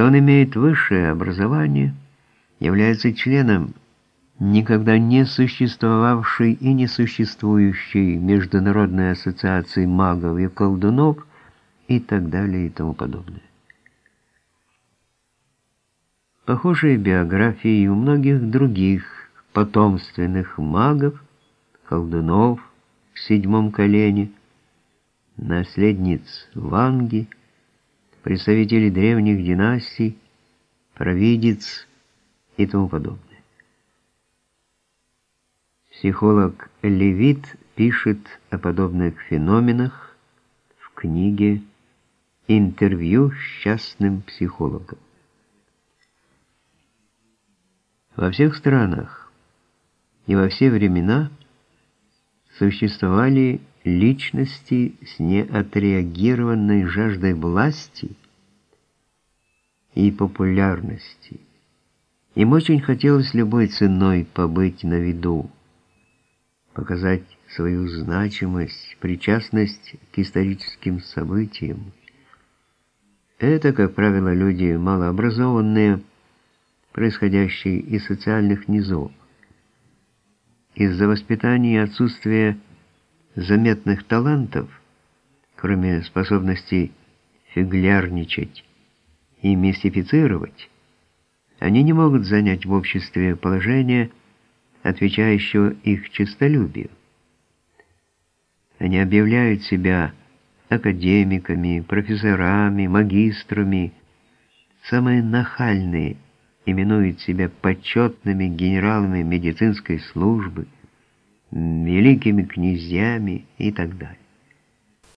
что он имеет высшее образование, является членом никогда не существовавшей и не существующей Международной ассоциации магов и колдунов и так далее и тому подобное. Похожие биографии у многих других потомственных магов, колдунов в седьмом колене, наследниц Ванги, представителей древних династий, провидец и тому подобное. Психолог Левит пишет о подобных феноменах в книге «Интервью с частным психологом». Во всех странах и во все времена существовали личности с неотреагированной жаждой власти и популярности. Им очень хотелось любой ценой побыть на виду показать свою значимость, причастность к историческим событиям. Это, как правило, люди малообразованные, происходящие из социальных низов. Из-за воспитания и отсутствия заметных талантов, кроме способности фиглярничать и мистифицировать, они не могут занять в обществе положение, отвечающего их честолюбию. Они объявляют себя академиками, профессорами, магистрами. Самые нахальные именуют себя почетными генералами медицинской службы, великими князьями и так далее.